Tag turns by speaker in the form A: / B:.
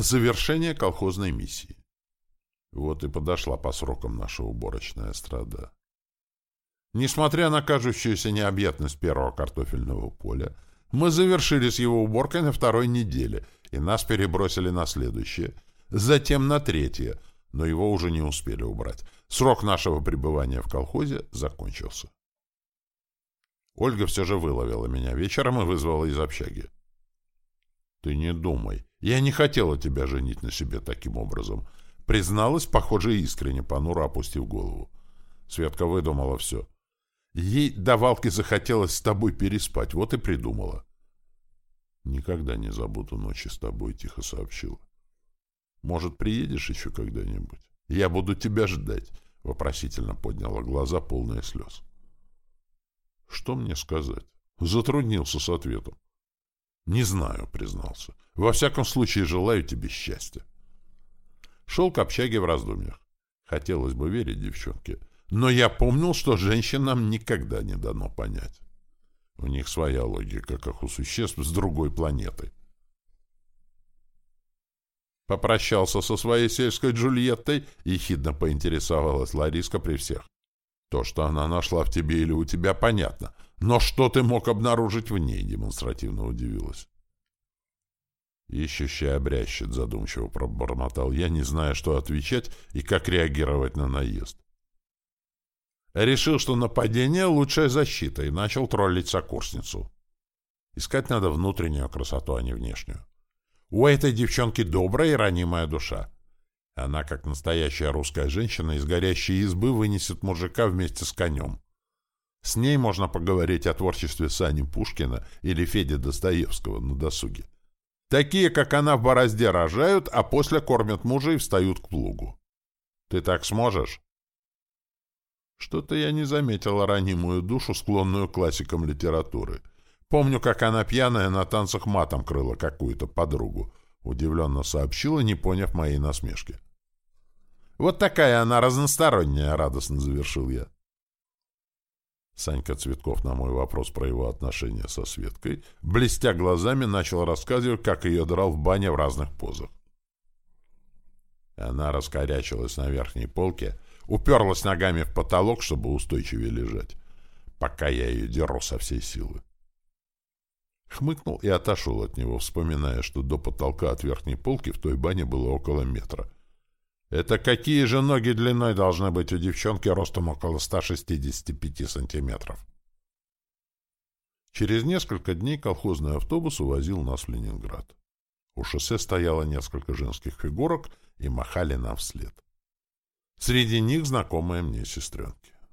A: Завершение колхозной миссии. Вот и подошла по срокам наша уборочная страда. Несмотря на кажущуюся необъятность первого картофельного поля, мы завершили с его уборкой на второй неделе, и нас перебросили на следующее, затем на третье, но его уже не успели убрать. Срок нашего пребывания в колхозе закончился. Ольга все же выловила меня вечером и вызвала из общаги. «Ты не думай. Я не хотела тебя женить на себе таким образом», призналась, похоже, искренне, понуро опустив голову. Светка выдумала все. Ей давалки захотелось с тобой переспать, вот и придумала. «Никогда не забуду ночи с тобой», — тихо сообщила. «Может, приедешь еще когда-нибудь? Я буду тебя ждать», — вопросительно подняла глаза, полные слез. «Что мне сказать?» Затруднился с ответом. «Не знаю», — признался. «Во всяком случае, желаю тебе счастья». Шел к общаге в раздумьях. Хотелось бы верить девчонке, но я помнил, что женщинам никогда не дано понять. У них своя логика, как у существ с другой планеты. Попрощался со своей сельской Джульеттой, и хидно поинтересовалась Лариска при всех. То, что она нашла в тебе или у тебя, понятно. Но что ты мог обнаружить в ней, демонстративно удивилась. Ищущий обрящет, задумчиво пробормотал я, не зная, что отвечать и как реагировать на наезд. Решил, что нападение — лучшая защита, и начал троллить сокурсницу. Искать надо внутреннюю красоту, а не внешнюю. У этой девчонки добрая и ранимая душа. Она, как настоящая русская женщина, из горящей избы вынесет мужика вместе с конем. С ней можно поговорить о творчестве Сани Пушкина или Феди Достоевского на досуге. Такие, как она, в борозде рожают, а после кормят мужа и встают к плугу. Ты так сможешь? Что-то я не заметила ранимую душу, склонную к классикам литературы. Помню, как она пьяная на танцах матом крыла какую-то подругу. Удивленно сообщила, не поняв моей насмешки. Вот такая она разносторонняя, радостно завершил я. Санька Цветков на мой вопрос про его отношения со Светкой, блестя глазами, начал рассказывать, как ее драл в бане в разных позах. Она раскорячилась на верхней полке, уперлась ногами в потолок, чтобы устойчивее лежать, пока я ее деру со всей силы. Хмыкнул и отошел от него, вспоминая, что до потолка от верхней полки в той бане было около метра — это какие же ноги длиной должны быть у девчонки ростом около 165 сантиметров? Через несколько дней колхозный автобус увозил нас в Ленинград. У шоссе стояло несколько женских фигурок и махали нам вслед. Среди них знакомые мне сестренки.